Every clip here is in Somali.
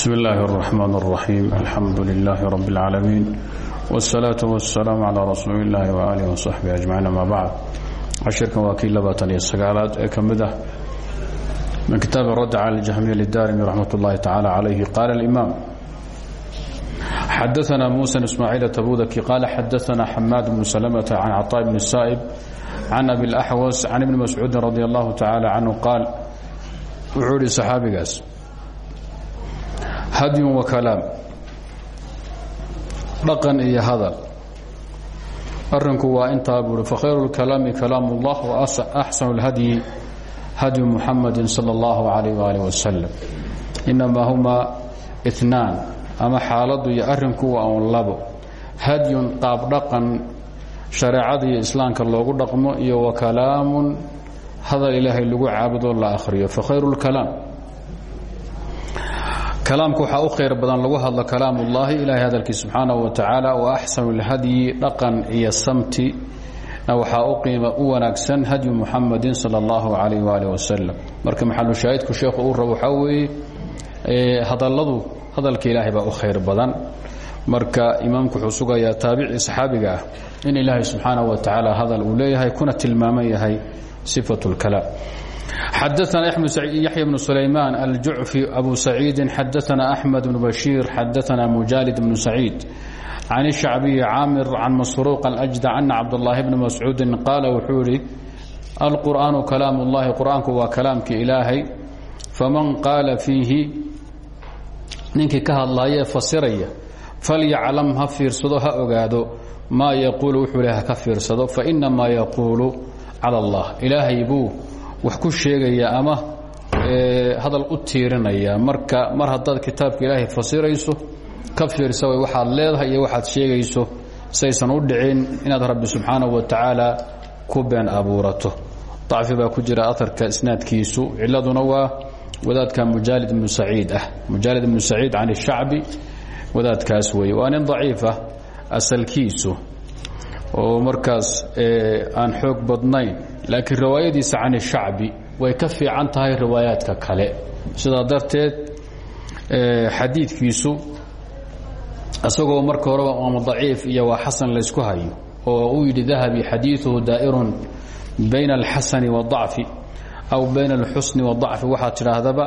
بسم الله الرحمن الرحيم الحمد لله رب العالمين والصلاة والسلام على رسول الله وآله وصحبه أجمعين ما بعد cashirkan waa kii labaatan iyo sagaalaad ee ka mid ah min kitaab radd cala اljahmiya lidarimi raxmat اllahi tacala calayhi qaala اlimaam xadaثna musa ismaaciil tabudaki qaala xadaثna xamaad bnu salmta can caطaa bni saa'ib can abi اlaxwas can ibni mascuudin radi allahu tacala canhu qaal wuxuu ihi saxaabigaas hadyun wa kalaam dhaqan iyo hadal arinku waa intaa buui fakhayru اlkalaami kalaam اllah waaxsanu اlhadyi hadyu muxamadi salى اllahu alayh waalih wasalam inamaa huma itnaan ama xaaladu iyo arrinku waa un labo hadyun qaab dhaqan shareecada iyo islaamka loogu dhaqmo iyo wa kalaamun hadal ilaahay lagu caabudoo la akhriyo fakhayru اlkalaam kalaamka waxaa u khayr badan lagu hadlo kalaam ullaahi ilaahay hadalkii subxaanahu wa tacaala wa axsanu lhadyi dhaqan iyo samti waxaa u u wanaagsan hadyu muxamadin sala allahu calayh waalih wasalam marka maxalu shaahidku sheekhu uu rabo waxaa weeye hadalladu hadalka ilaahay baa u khayr badan. Marka imaamku wuxuu sugayaa taabicii saxaabiga ah in ilaahay subxaanahu wa tacaala hadal uu leeyahay kuna tilmaaman yahay sifat اlkalaam xadaثna yaxya bnu sulaymaan aljucfi abu saciidi xadaثna axmed bnu bashiir xadaثna mujaalid bnu saciid can الshacbiyi caamir can masruuq alأjda ana cabdالlaahi bni mascuudi qaala wuxuu ihi alqur'aanu kalaam اllahi qur'aanku waa kalaamkii ilaahay faman qaala fiihi ninkii ka hadlaayee fasiraya falyaclam ha fiirsado ha ogaado maa yaquulu wuxuu le haka fiirsado fainamaa yaquulu calى اllah ilaahay buu wax ku sheegaya ama hadal u tiirinaya. Marka mar haddaad kitaabka ilaahay fasirayso ka fiirsa way waxaad leedahay iyo waxaad sheegayso saysan u dhicin inaad rabbi subxaanahu wa tacaala ku been abuurato. Dacfi baa ku jira aarka isnaadkiisu ciladuna waa wadaadka mujaalid ibnu saciid ah. Mujaalid ibnu saciid can الshacbi wadaadkaas weeye. Waa nin daciifa asalkiisu oo markaas aan xoog badnayn laakiin riwaayadiisa can shacbi way ka fiican tahay riwaayaadka kale. Sidaa darteed eh, xadiidkiisu isagoo marka horeba ama daciif iyo waa xasan laysku hayo oo uu yidhi dahabi xadiiuhu daa'irun bayna alxasani waacfi aw bayna alxusni waacfi waxaa tidhaahdaba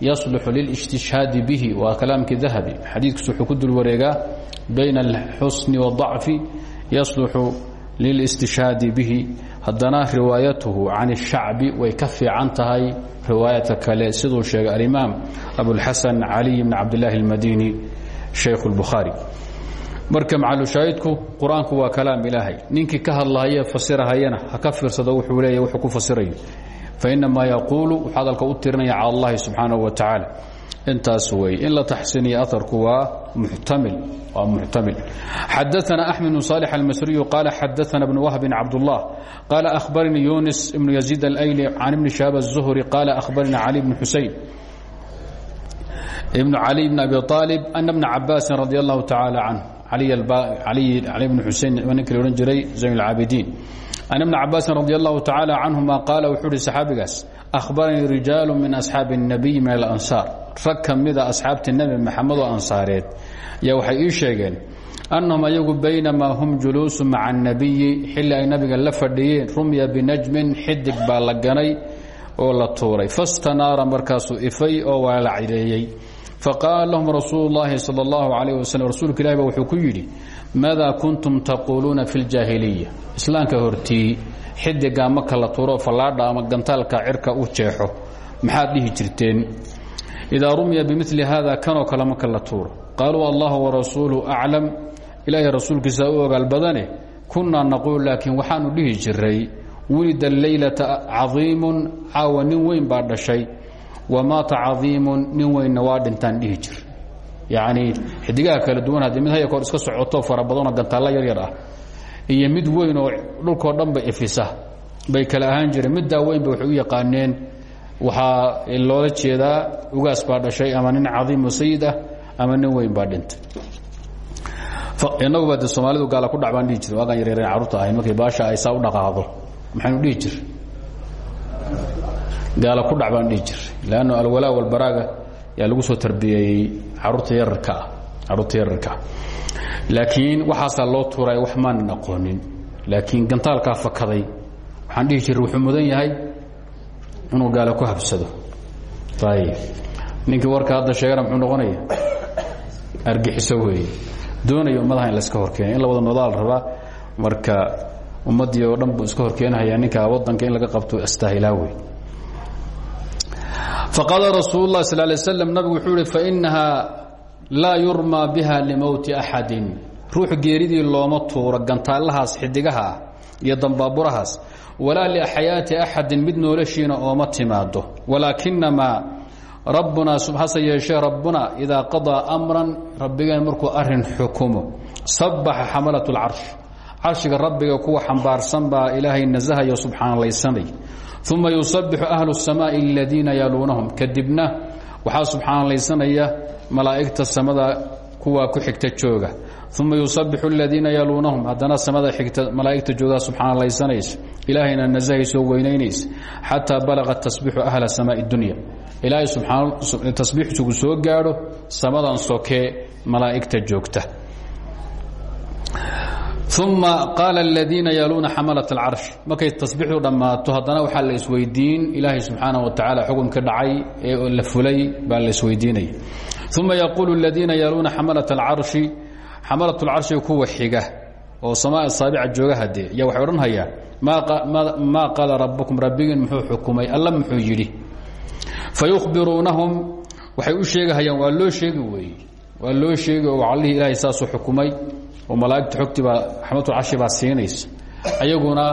yaslixu lilijtishhaadi bihi. Waa kalaamkii dahabi. Xadiidkiisu wuxuu ku dul wareegaa bayna alxusni waacfi yaslixu lilاstishhaadi bihi haddana riwaayatuhu can الshacbi way ka fiican tahay riwaayadka kale siduu sheegay alimaam abulxasan caliy bn cabdillaahi اlmadini shaykh اlbukhaari marka macalushaahidku qur-aanku waa kalaam ilaahay ninkii ka hadlahaye fasirahayana ha ka fiirsado wuxuu leeya wuxuu ku fasirayo fainamaa yaquulu wuxuu hadalka u tirinaya cala اllahi subxaanaه wa tacaala intaas wey in la taxsiniya aarku waa muxtamil waa muxtamil xadaثna أحmed بن صالح الmasriyu qaala xadaثna بن whb cabdالlah qaala أhbarnii yunis ibn يزيid اlayli can ibni shahaab الزhri qaala أhbarnii cali bn xusein ibn عali bn abi طaalib ana bna cabaasi radي الlahu tacaalى canh cali bn xusein ninka la odhan jiray zayn اlcaabidiin an ibna cabaasin radi allahu tacaala canhuma qaala wuxuu uhi saxaabigaas ahbaranii rijaalu min asxaabi الnabiyi min alansaar rag ka mida asxaabtii nebi maxamed oo ansaareed yaa waxay ii sheegeen annahum ayagu baynamaa hum juluusu maca الnabiyi xilli ay nabiga la fadhiyeen rumya binajmin xidig baa la ganay oo la tuuray fastanaara markaasuu ifay oo waa la cireeyey faqaala lahum rasuulu اllahi salى اllahu alayh waslm rasuulka ilahi ba wuxuu ku yidhi maadaa kuntum taquuluuna fi اljaahiliya islaamka hortii xidigaa marka la tuuro fallaadha ama gantaalka cirka u jeexo maxaad dhihi jirteen Idaa rumya bimili haada kanoo kale marka la tuuro qaaluu allahu warasuulu aclam ilaahay rasuulkiisa u ogaal badane kunnaa naquul laakiin waxaanu dhihi jiray wulida leylata cadiimun caawa nin weyn baa dhashay wamaata cadiimun nin weynna waa dhintaan dhihi jir yacnii xidigaha kala duwan haddii mid haya koor iska socoto fara badanoo gantaalla yaryar ah iyo mid weyn oo dhulkoo dhanba ifisa bay kala ahaan jireen middaa weynba waxay u yaqaaneen waxaa loola jeedaa ugaas baa dhashay ama nin cadiimoo sayid ah ama nin weyn baa dhintay. Inaguba de soomaalidu gaala ku dhac baan dhihi jir waagaan yaryareen carruurta ahayn. Markii baasha ay saa u dhaqaaqdo maxaynu dhihi jir gaala ku dhac baan dhihi jir lanno alwalaa walbaraaga yaa lagu soo tarbiyeeyey carruurta yararkaa carruurta yararkaa laakiin waxaasaa loo tuuray wax maanan aqoonin laakiin gantaalkaa fakaday. Waxaan dhihi jiray wuxuu mudan yahay inuu gaalo ku habsado. Ayib ninkii warka hadda sheegana muxuu noqonaya argixiso weeye. Doonaya ummadaha in laska horkeena in la wada rabaa marka ummaddii oo dhan iska horkeenahayaa ninkaa waddanka in laga qabto astaahilaa wey faqaala rasuul اlah sal lay nabigu wuxuu ihi fainahaa laa yurmaa biha limowti axadin ruux geeridii looma tuuro gantaallahaas xidigaha ah iyo dambaaburahaas. Walaa lixayaati axadin mid nooloshiina ooma timaado walaakinamaa rabbunaa hase yeeshee rabbuna idaa qadaa amran rabbigeen markuu arrin xukumo sabaxa xamalat lcarsh carshiga rabbiga kuwa xambaarsan baa ilaahay nasahayo subxaanlaysanay uma yusabixu ahlu samaai aladiina yaluunahum kadibna waxaa subxaanlaysanaya malaa'igta samada kuwaa ku xigta jooga. Uma yusabixu aladiina yaluunahum haddana samada xigta malaa'igta joogaa subxaanalaysanaysa ilaahayna nasahayso weynaynaysa xataa balaqa tasbiixu ahla samaai dunya. Ilaahay tasbiixsugu soo gaadho samadan sokee malaa'igta joogta. Uma qaala aladiina yaluuna xamalat alcarshi markay tasbiixdu dhammaato haddana waxaa la isweydiin ilaahay subxaana wa tacaala xukumka dhacay ee la fulay baa la isweydiinaya uma yaquulu aladiina yaluuna xamalat alcarshi xamalat lcarshi kuwa xiga oo samaa saabica jooga hadee yaa waxay odhanhayaan maa qaala rabbukum rabbigiin muxuu xukumay alla muxuu yidhi fayukhbiruunahum waxay u sheegahayaan waa loo sheegi weeye waa loo sheegi oo allihii ilaahay saasuu xukumay oo malaa'igta xogtibaa raxmatulcarshi baa siinaysa ayaguna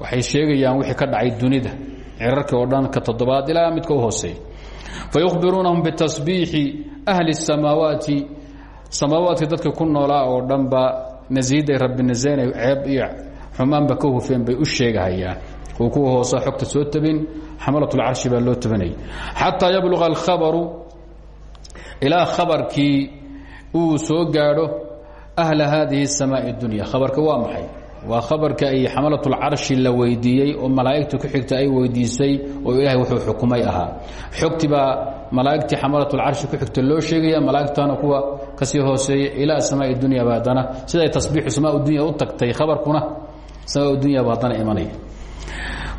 waxay sheegayaan wixii ka dhacay dunida cirarkii oo dhan ka toddobaad ilaa midka u hooseeya fayukhbiruunahum bitasbiixi ahli الsamaawaati samaawaadka dadka ku noolaa oo dhanba nasiiday rabbi nasaynay ceeb iyo xumaanba ka hufeen bay u sheegahayaan oo kuwa hoosa xogta soo tabin xamalatulcarshi baa loo tabanayay xataa yabluga alkhabaru ilaa khabarkii uu soo gaadho ahla haadihi الsamaaء اdunya khabarka waa maxay waa khabarka ay xamalaةulcarshi la weydiiyey oo malaa'igta ku xigta ay weydiisay oo ilahay wuxuu xukumay ahaa xogti baa malaa'igtii xamalaةulcarshi ku xigta loo sheegaya malaa'igtana kuwa kasii hooseeya ilaa samaaء اdunya ba haddana siday tasbiixu samaa dunya u tagtay khabarkuna samaa dunya ba haddana imanaya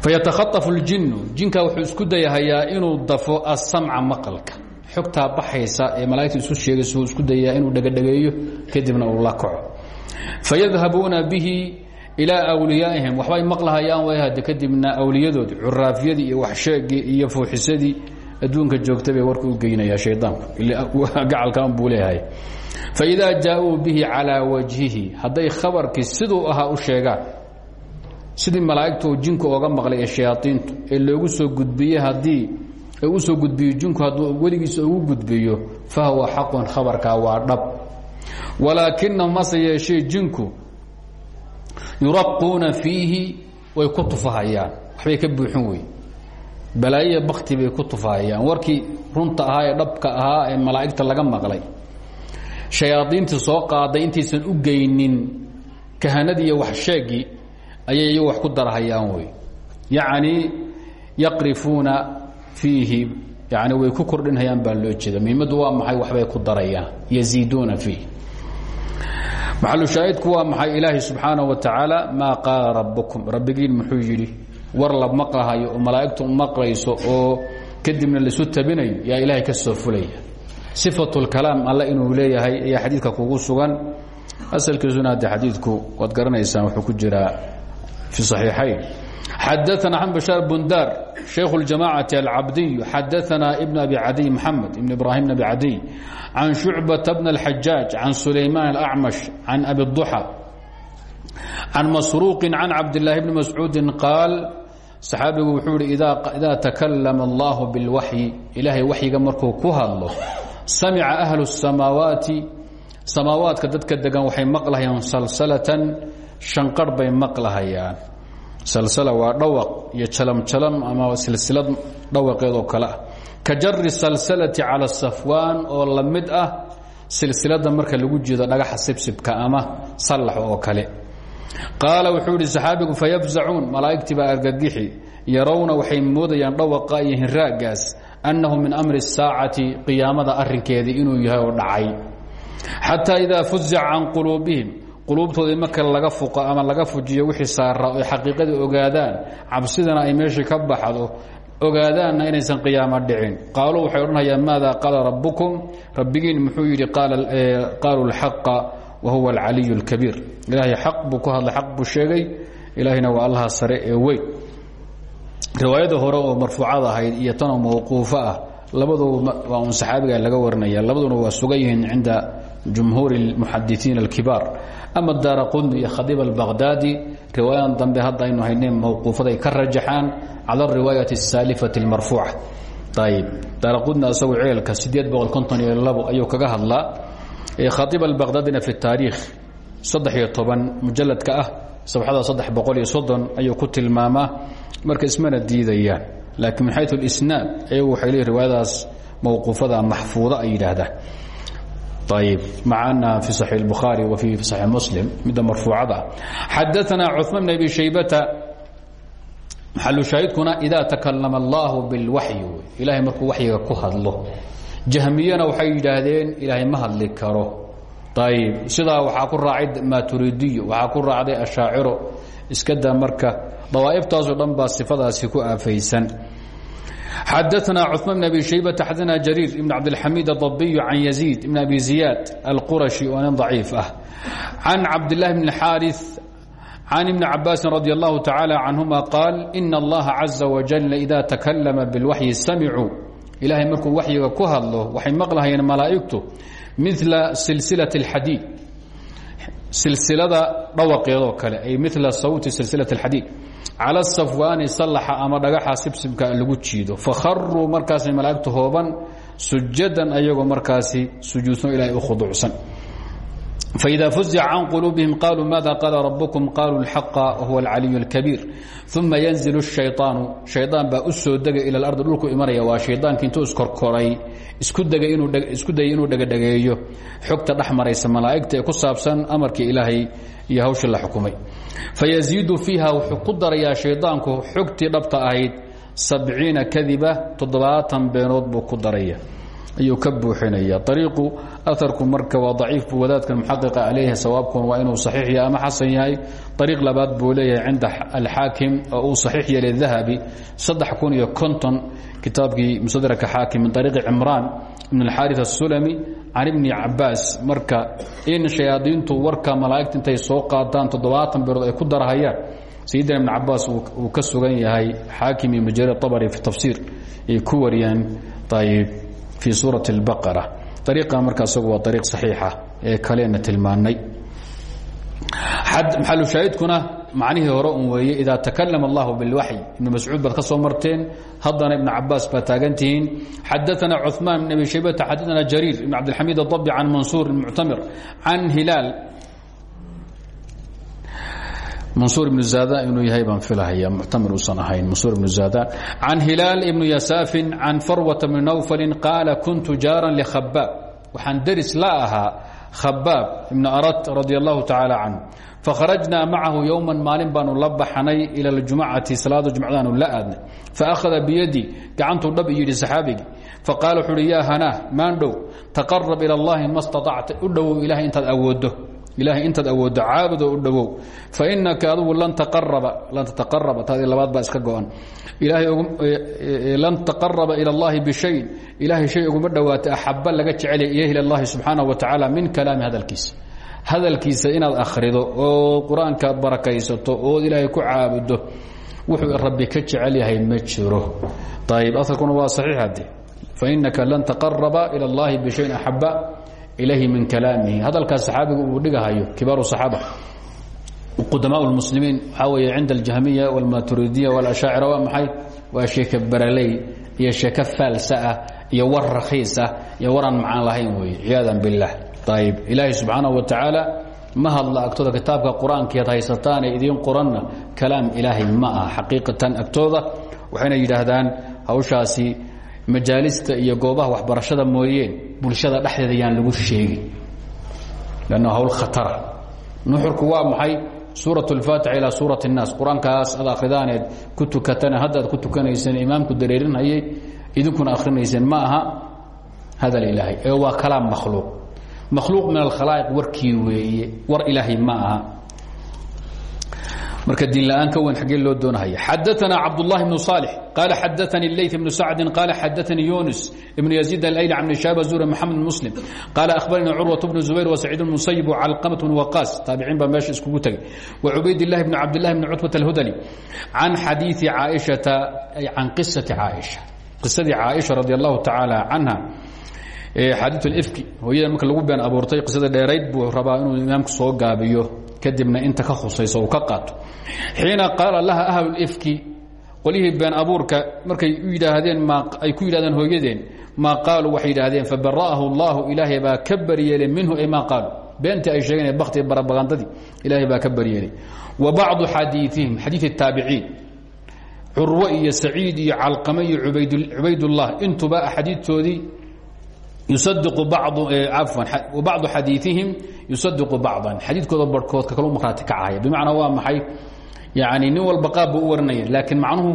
fayatakhaطafu اljinu jinka wuxuu isku dayahayaa inuu dafo asamca maqalka xogtaa baxaysa ee malaigta isu sheegaysa isku dayaa inuu dhegadhegeeyo kadibna uu la kaco fayadhabuuna bihi ilaa wliyaaihim waxbay maqlahayaan wayhade kadibna awliyadoodi curaafyadii iyo waxsheegii iyo fuuxisadii adduunka joogta bay warka u geynaya shaydaanku gacalkan buu leeyahay. Faidaa bihi calaa wajhihi hadday khabarkii siduu ahaa u sheegaan sidii malaa'igtu jinku ooga maqlay ee ee loogu soo gudbiyey haddii u soo gudbiyo jinku hadduu weligiisa ugu gudbiyo fahuwa xaqun khabarkaa waa dhab. Walaakina mase yeeshee jinku yuraquuna fiihi way ku tufahayaan. Waxbay ka buuxin wey balaayiya bakti bay ku tufahayaan. Warkii runta ahaa ee dhabka ahaa ee malaa'igta laga maqlay. Shayaadiintii soo qaaday intaysan u geynin kahanadii iyo waxsheegii ayay iyagu wax ku darahayaan wey yacni yaqrifuuna fiihi yani way ku kordhinhayaan baa loo jeeda muhimaddu waa maxay? Waxbay ku darayaan. Yaziiduuna fiih maxalushaahidku waa maxay ilaahi subxaanaه wa tacaala maa qaala rabbukum rabbigiin muxuu yidhi war la maqlahayo oo malaa'igtu maqlayso oo kadibna laisu tabinayo yaa ilaahay ka soo fulaya sifatu اlkalaam alle inuu leeyahay ayaa xadiidka kugu sugan asalkiisuna hadde xadiidku waad garanaysaan wuxuu ku jiraa fi صaxiixayn xadaثna xan bashaar bundar shaykh اljamاcaةi alcabdiy xadaثna ibn abi cadiy mxamed ibn ibrahim bn abi cadiy can shucbaةa bn اlxajaaج can sulayman اlأcmash can abi الضuxى can masruuqi can cabdالlahi bni mascuudi qaal saxaabigu wuxuu ihi ida takalama اllah biاlwaxyi ilaahay waxyiga markuu ku hadlo samica ahlu الsamaawaati samaawaadka dadka degan waxay maqlahayaan salsalatan shanqarh bay maqlahayaan salsala waa dhawaq iyo jalamjalam ama silsilad dhawaqeedoo kale ah ka jari salsalati cala safwaan oo la mid ah silsilada marka lagu jeedo dhagaxa sibsibka ama sallax oo kale. Qaala wuxuu idhi saxaabigu fayafzacuun malaa'igtii baa argagixi yarawna waxay moodayaan dhawaqa iyo hinraagaas annahu min amri الsaacati qiyaamada arinkeedii inuu yahay oo dhacay. Xataa idaa fuzica can quluubihim quluubtoodii marka laga fuqo ama laga fujiyo wixii saaraa oy xaqiiqadii ogaadaan cabsidana ay meeshii ka baxdo ogaadaanna inaysan qiyaamo dhicin. Qaaluu waxay odhanayaan maada qaala rabbukum? Rabbigiin muxuu yidhi qaaluu اlxaqa wa huwa alcaliy اlkabiir ilaahay xaq buu ku hadlay xaq buu sheegay. Ilaahayna waa allaha sare ee weyn. Riwaayada hore oo marfuucada ahayd iyo tanoo mawquufo ah labaduba waa un laga warinaya labaduna waa sugan yihiin cinda jumhuur اmuxadisiin اlkibaar ama daara qudni iyo khadiib albaqdaadi riwaayadan dambe hadda aynu hayneen mawquufaday ka rajaxaan cala riwaayati الsaalifati اlmarfuuca ayb daara qudni asagoo ceelka sideed boqol konton iyo labo ayuu kaga hadlaa khaiib albaqdaadina fi taariikh saddex iyo toban mujaladka ah sabxada saddex boqol iyo soddon ayuu ku tilmaamaa marka ismana diidayaan laakiin min xayu اlisnaad ayagu waxay leeyihin riwaayadaas mawquufada maxfuuda ay yidhaahdaan ayb maca anaha fi saxiix اbukhaari wa fi saxiix muslim midda marfuucada xadaana cuثman bn abi shaybata maxalu shaahidkuna idaa takalama allahu bilwaxyi ilahay markuu waxyiga ku hadlo jahmiyana waxay yidhaahdeen ilaahay ma hadli karo ayb sidaa waxaa ku raacay maturidiyo waxaa ku raacday ashaaciro iskada marka dawaa'ibtaasoo dhan baa sifadaasi ku aafaysan xadaثna cثmaan بn abi shaybة xadana jariir ibn cabdاlxamid الضabiy can yaزيid ibn abi ziyaad alquraشhi oo nin ضaciif ah can cabdالlahi bn اxاariث can ibni cabaasin radي الlahu tacalى canهuma qaal ina اllaha caزa wajل ida takalama bاlwaxyi samicuu ilaahay markuu waxyiga ku hadlo waxay maqlahayeen malaa'igtu mila silsilaة اxadiid silsilada dhawaqeedoo kale ay mila sawti silsilaة اxadiid cala safwaani sallaxa ama dhagaxa sibsibka lagu jiido. Fakharuu markaasay malaa'igtu hooban sujadan ayagoo markaasi sujuudsan ilahay u khuduucsan فإda فuزca can quluubihim qaluu maada qaala rabكم qaluu الxaqa whuwa الcaliي الكabiir ثuma ynزل الشhayطaanu شhayطaan baa u soo degay ilى اarضi dhulku imanaya waa shayطaanki intuu iskorkoray isku dayay inuu dhegadhegeeyo xogta dhex maraysa malaa'igta ee ku saabsan amarkii ilaahay iyo hawshii la xukumay fayaziidu fiiha wuxuu ku darayaa shayطaanku xogtii dhabta ahayd sabciina kadiba toddobaatan beenood buu ku daraya ayuu ka buuxinaya. Ariiqu aarku marka waa daciif buu wadaadkan muxaqiqa leeyahay sawaabkun waa inuu saxiix yahay ama xasan yahay. Ariiq labaad buu leeyahay cinda alxaakim oo uu saxiix yeelay dahabi saddex kun iyo konton kitaabkii mustadraka xaakim min ariiqi cimraan ibn alxaari asulami can ibni cabaas marka in shayaadiintu warka malaa'igta soo qaadaan toddobaatan beerood ay ku darahayaan sayidina ibn cabaas uu ka sugan yahay xaakim iyo majarir abari fi fi suuraة اbaqara ariiqa marka isagu waa ariiq صaxiixa ee kalena tilmaanay maxalushaahidkuna macnihii hore un weeye ida takalama اllah biاlwaxy ibn mascuud baad ka soo marteen haddana ibn cabaas baad taagantihiin xadaثana cuثmaan bn abi shaybata xadaثana jariir ibn cabdilxamid الضbi can mansuur muctamir can hilaal mansuur ibnu zaada inuu yahay baan filahaya muctamir uusan ahayn. Mansuur ibnu zaada can hilaal ibnu yasaafin can farwata bni nawfalin qaala kuntu jaaran likhabaab waxaan deris la ahaa khabaab ibnu arad radi allahu tacaala canhu fakharajnaa macahu yowman maalin baanu la baxnay ila ljumacati salaada jumcadaanu la aadnay. Faakhada biyadii gacantuu dhab yidhi saxaabigii. Faqaala wuxu uhi yaa hanaah maandhow taqarab ila allahi ma staطacta u dhowow ilahay intaad awooddo ilahay intaad awooddo caabudoo u dhowow fainaka adugu lan tataqaraba taadi labaad baa iska go-an lan taqaraba ila اllahi bishayin ilahay shay uguma dhowaata axaba laga jecelya ilayh ila اllahi subxaanaه wa tacaala min kalaami hadalkiisa hadalkiisa inaad akhrido oo qur-aanka barakaysato ood ilaahay ku caabudo wuxuu rabbi ka jecel yahay ma jiro ayb asalkuna waa saxiix hadde fainaka lan taqaraba ila اllahi bishayin axaba ilayhi min kalaamihi hadalkaas saxaabigu uu dhigahayo kibaaru صaxaaba qudamaء اlmuslimiin waxaa weeye cinda aljahmiya wاlmaturidiya wاlashaacira waa maxay waa sheeke baraley iyo sheeke faalsa ah iyo war rakhiis ah iyo waraan macaan lahayn weeye ciyaadan biاllah ayb ilaahay subxaanaه wa tacaala ma hadla agtooda kitaabka qur-aankeed haysataanee idiin qoranna kalaam ilaahay ma aha xaqiiqatan agtooda waxayna yidhaahdaan hawshaasi majaalista iyo goobaha waxbarashada mooyeen bulshada dhexdeeda yaan lagu sheegin lanna hawl khatara nuxurku waa maxay suuraة اlfaatix ilaa suuraة الnaas qur-aankaas ad akridaaneed ku tukatana hadda ad ku tukanayseen imaamku dareerinhayay idinkuna akrinayseen ma aha hadal ilaahay ee waa kalaam makhluuq makhluuq min alkhalaa'iq warkii weeye war ilaahay ma aha marka diinla'aan ka weyn xaggee loo doonahaya. Xadaanaa cabdulahi bnu saalix qaala xadaanii ley ibnu sacdin qaala xadaanii yunis ibnu yaziid alayl can shaaba zuhri maxamed muslim qaala ahbaranii curwat bnu zubayr wasaciid musayib calqamat bn waqaas taabiciin baa meesha iskugu tegay. Wacubaydillahi bni cabdillahi bni cutbat alhudali can xadiii caaishata ay can qisati caaisha qisadii caaisha radi allahu tacaala canha xadiiulifki hooyada marka lagu been abuurtay qisada dheerayd buu rabaa inuu imaamku soo gaabiyo kadibna inta ka khusayso ka qaato. Xiina qaala laha ahlulifki qolihii been abuurka markay u yidhaahdeen ay ku yidhahdeen hooyadeen maa qaaluu waxay yidhaahdeen fabara'ahu allaahu ilaahay baa ka bariyeelay minhu ay maa qaaluu beentii ay sheegeen ee bakti barabagandadii ilaahay baa ka bariyeelay wa bacdu xadiiihim xadiii taabiciin curwo iyo saciid iyo calqame iyo cubaydullah intuba axaadiidtoodii yusadiqu bacdu xadiiihim yusadiqu bacdan. Xadiidkooda barhkood kakalu markhaati kacahaya bimacnaa waa maxay? Yani nin walba qaab buu u warinaya laakiin macnuhu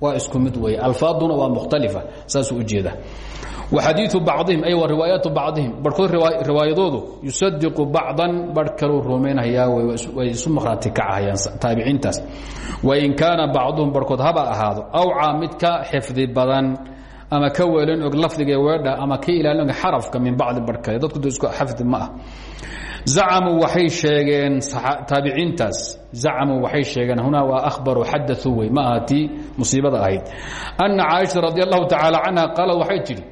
waa isku mid weeye. Alfaaduna waa mukhtalifa saasuu ujeeda wa xadiiu bacdihim ay wa riwaayaatu bacdihim. Barhkood riwaayadoodu yusadiqu bacdan barh kaluu rumaynayaa way isu markhaati kacahayaan taabiciintaas. Wain kaana bacduhum barhkood haba ahaado awcaa mid ka xifdi badan ama ka weelin og lafdiga weedha ama ka ilaalin og xarafka min bacdi barhkale dadku da isku xafdi ma ah zacamuu waxay sheegeen taabiciintaas zacamuu waxay sheegeen hunaa waa ahbaruu xadauu wey ma aha tii musiibada ahayd anna caaisha radi allahu tacaala canha qaalad waxay tidhi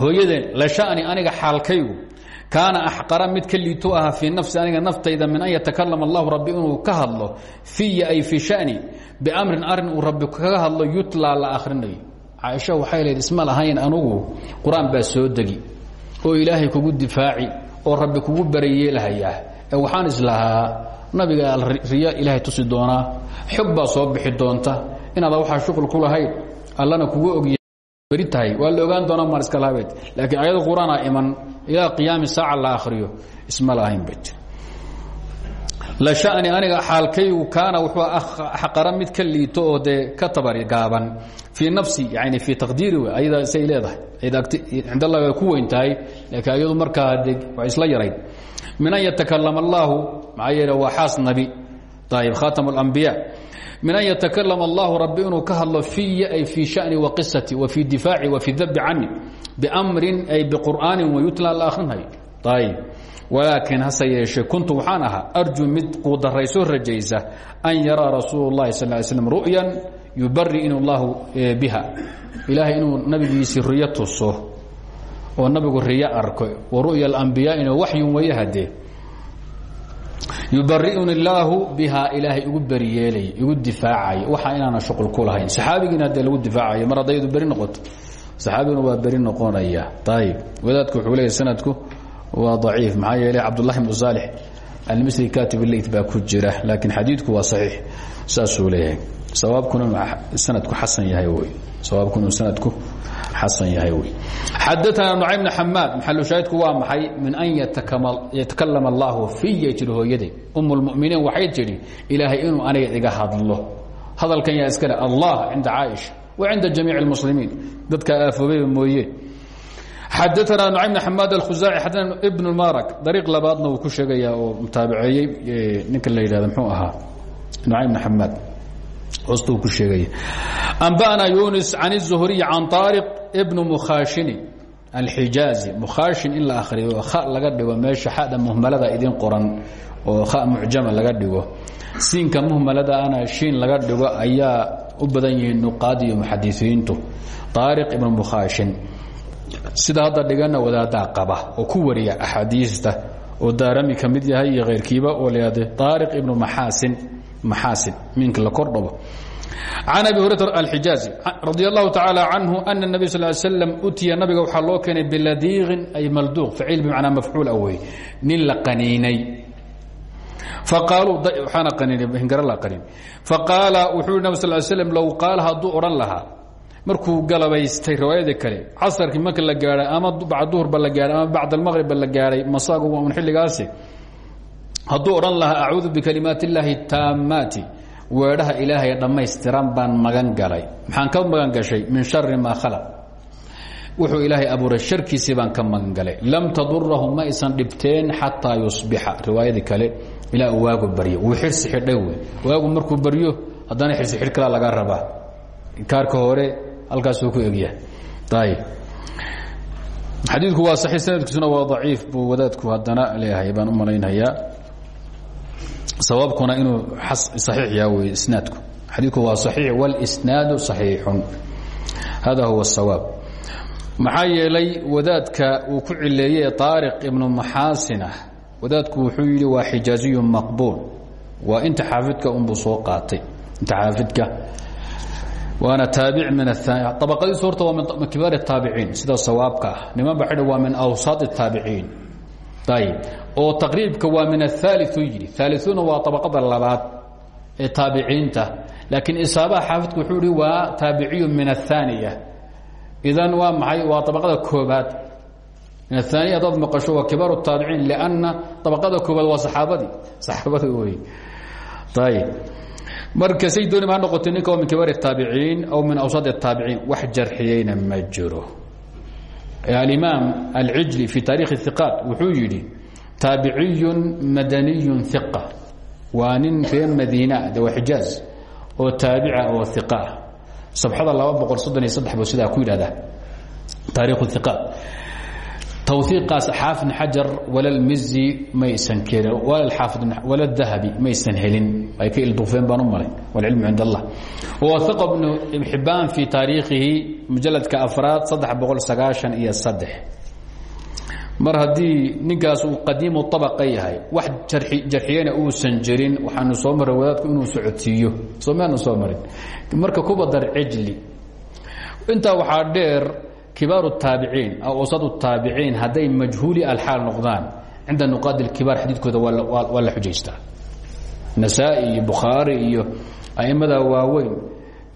hooyadeen lashani aniga xaalkaygu kaana axqara mid ka liitu ahaa fii nafsi aniga naftayda min an yatakalama allahu rabbi inuu ka hadlo fiya ay fii shani biamrin arrin uu rabbi kaga hadlo yutlaa la akhrinayo caaisha waxay leed isma lahayn anugu qur'aan baa soo degi oo ilaahay kugu difaaci oo rabbi kugu barayeelhayaa ee waxaan islahaa nabiga riya ilaahay tusi doonaa xog soo bixi doonta. Inaada waxaa shuqul ku lahayn allana kugu ogya beri tahay. Waa la ogaan doonaa iska lahabeed laakiin ayada qur'aana iman ilaa qiyaami saaca la isma lahayn bay lashani aniga xaalkaygu kaana wuxuu xaqara mid ka oo dee ka tabari gaaban. Fii nafsi yani fii taqdiiri w ayada say leedahay. Cind allah ku weyn tahay laakiin ayadu markaa isla yarayd min an yatakalama allaahu maxaa yeele waa xaas nabi ayb khatam اlambiya min an yatakalama allahu rabbi ka hadlo fiya ay fii shani wa qisati wa fii difaaci wa fii dabi cani bimrin ay biqur'aanin wayutla la akhrinhayo ayb walaakiin hase yeeshee kuntu waxaan arju mid quudarayso rajaysa an yaraa rasuul lahi sal slm ru'yan yubarin llahu e, biha. Ilaahay inuu nabigiisii riyo tuso oo nabigu riyo arko wa ru'ya اlambiyaaina waxyun wayahadee yubarin illaahu bihaa ilaahay ugu beriyeelay igu difaacay. Waxa inaana shuqul ku lahayn. Saxaabigiina haddee lagu difaacayo mar haddaydu beri noqoto. Saxaabiguna waa beri noqonaya. Wadaadku wuxuu sanadku waa aciif maxaa yeele cabdulahi bnu saalix almisri katib leyt baa ku jira laakiin xadiidku waa saxiix. Saasuu leeyahay. Sawaabkuna sanadku xasan yahay wy sawaabkuna sanadku xasan yahay wy xadaana nucaym bn xamaad maxalushaahidku waa maxay? Min an yatakalama allahu fiya jiri hooyaday. Um lmuminiin waxay tidhi ilaahay inuu aniga iga hadlo. Hadalkan yaa iskale allah cinda caaisha wa cinda jamiic اlmuslimiin dadka aafoobaya mooye xadaana nucaym bn xamaad alkhusaaci xadana ibn marak dariiq labaadna uu ku sheegayaa oo mutaabaceeyey ninka la yidhahda mxuu ahaa nucaym bn xamaad hoostuu ku sheegaya anba'na yunis can الzuhriy can طaariq ibn mukhaashini alxijaazi mukhaashin in la akhriyo kha laga dhigo meesha xada muhmalada idin qoran oo kha mucjama laga dhigo siinka muhmalada ana shiin laga dhigo ayaa u badan yihiin nuqaad iyo muxadisiintu طaariq ibn mukhaashin sida hadda dhigana wadaaddaa qaba oo ku wariya axaadiista oo daarami ka mid yahay iyo keyrkiiba oo laade aariq ibnu maxaasin maxaasin minka la kordhabo can abi hurayra alxijaazi radi allahu tacaala canhu ana nabi sal slam utiya nabiga waxaa loo keenay biladiiqin ay malduuq faciil bimacnaa mafcuul ah awey nin la qaniinay. Faqaala wuxuu nabi sal slam low qaal hadduu odhan lahaa markuu galabaystay riwaayada kale casarkii marka la gaadhay ama bacd duhurba la gaadhay ama bacd almaqribba la gaadhay masaagu waa un xilligaasi hadduu odhan lahaa acuudu bikalimaat اllaahi taamaati weedhaha ilaahay dhammaystiran baan magan galay. Maxaan ka magan gashay? Min shari maa khalaq. Wuxuu ilaahay abuuray sharkiisii baan ka magan galay. Lam tadurahu ma aysan dhibteen xataa yusbixa. Riwaayadii kale ilaa waagu baryo. Wuu xirsi xidhay waagu markuu baryo haddana xirsi xidh kalaa laga rabaa. Kaarka hore halkaasuu ku egyahay ayb xadiidku waa saxiix sanadkiisuna waa daciif buu wadaadku haddana leeyahay baan u malaynayaa sababkuna inuu saxiix yaha wey isnaadku xadiidku waa saxiix wاlsnaadu صaxiixun hada huwa الsawaab maxaa yeelay wadaadka uu ku cileeyey طaariq ibnu maxaasinah wadaadku wuxuu yidhi waa xijaaziyu maqbuul waa inta xaafidka unbuu soo qaatay inta xaafidka waana taabic min abaqadiisu horta waa min kibaar الtaabiciin sida sawaabka ah niman ba xidhi waa min awsaad الtaabiciin ayb oo taqriibka waa min aلثaaliثu yidhi ثaaliثuna waa طabaqada labaad ee taabiciinta laakiin isaabaha xaafidku wuxuu ihi waa taabiciyu min الثaaniya idan waa maxay waa طabaqada koobaad min aلثaaniya hadaad maqasho waa kibaar الtaabiciin لأnna طabaqada koobaad waa saxaabadii saxaabada wey ayb marka say dooni ha noqotay ninka waa min kibaar الtaabiciin aw min awsaad الtaabiciin wax jarxiyeyna ma jiro alimaam alcijli fi taarikh الiqaat wuxuu yidhi taabiciyu madaniyu iqa waa nin reer madiina de waa xijaaz oo taabica oo iqa ah sabxada laba boqol soddon iyo saddex buu sidaa ku yidhahdaa taarikh iqaat twiiqaas xaafid xajar walalmizi maysan kelin wala dahabi maysan helin. Ay ka ilduufeen baan u malay wاlcilmu cind allah. Wawaaqa bnu xibaan fi taariikhihi mujaladka afraad saddex boqol sagaashan iyo saddex. Mar haddii ninkaas uu qadiimu طabaqa yahay wax jarxiyana uusan jirin waxaanu soo maray wadaadku inuu socodsiiyo. Soo maanu soo marin. Marka kuba dar cijli. Intaa waxaa dheer kibaaru taabiciin aw usadu taabiciin hadday majhuuli alxaal noqdaan cinda nuqaadi اlkibaar xadiidkooda waa la xujaystaa nasaa-i iyo bukhaari iyo aimada waaweyn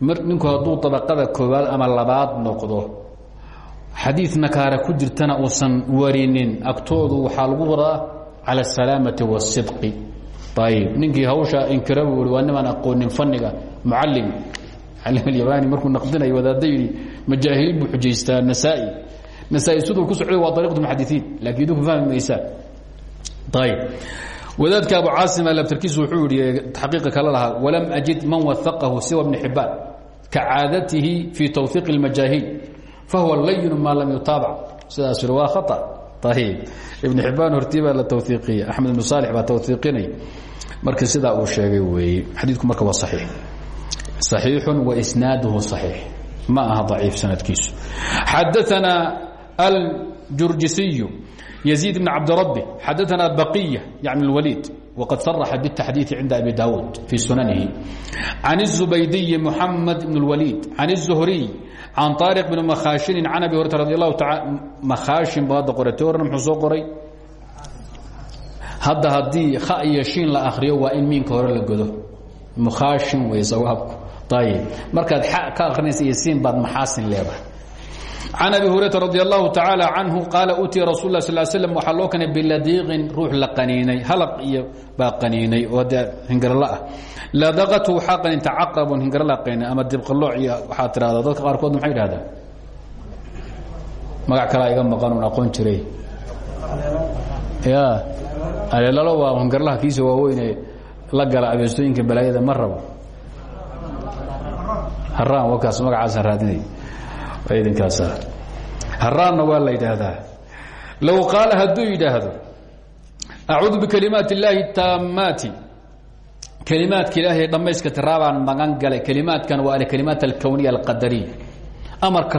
ninku hadduu dabaqada koowaad ama labaad noqdo xadiid nakaara ku jirtana uusan warinin agtoodu waxaa lagu wadaa cala asalaamati wasidqi ayib ninkii hawshaa inkira buu i waa nimaan aqoonin faniga mucalin mucallim alyamaani markuu naqdinayo wadaadda yidhi majaahiliin buu xujaystaa nasaa-i nasaa-i siduu ku socday waa ariiqat muxadisiin lakin idinku fahmi maysaan ayb wadaadka abu caasim alabtarkiis wuxuu yihi taxqiiqa kale lahaa walam ajid man waثaqahu siwa bni xibaan ka caadatihi fi tawhiiq اlmajaahiil fahuwa layinu maa lam yutaabac sidaas yiri waa khaa ayb ibn xibaan hortii baa la tawhiiqiya axmed ibnu saalix baa tawhiiqinay marka sidaa uu sheegay weeye xadiidku marka waa saxiix صaxiixu waisnaaduhu صaxiix ma aha ضaciif sanadkiisu xadaثna aljurjisiyu يزيد بن cabdرbi xadaثna baqiya yعni اlwlيid wqad صرxa bالتaxdiiث cinda abi dawud fي sunanihi can الزubaydiyi mحamed بن الwlيid can الزhriي can طاariq بn makhashini can abi hurata radi اlahu taa makhaashin bu hadda qoray ti horna muxuu soo qoray hadda haddii kha iyo shiin la akriyo waa in miinka hore la godo mukhaashin wey sawaabku ayb markaad ka akrinaysa iyo siin baad maxaasin leedahay can abi hurayra radi allahu tacaala canhu qaala utiya rasul lah sal slm waxaa loo keenay biladiiqin ruux la qaniinay halaq iyo baa qaniinay oo dee hingarala ah ladaqatu waxaa qaniinta caqabun hingarala qaniinay ama dibqalooc iyo waxaa tirahdaa dadka qaarkood maxay idhahdaan magac kalaa iga maqanuun aqoon jiray ya aleelalo waa hingarlaha kiisa waaweyne la gala abeestooyinka balaayada ma rabo haraan wakaas magacaasaan raadinay. Idinkaas haraanna waa la yidhaahdaa. Low qaala hadduu yidhaahdo acuudu bikalimaat اllaahi taamaati kelimaadka ilaahay dhammayska tiraabaan magan galay. Kelimaadkan waa alkalimaat alkowniya alqadariya. Amarka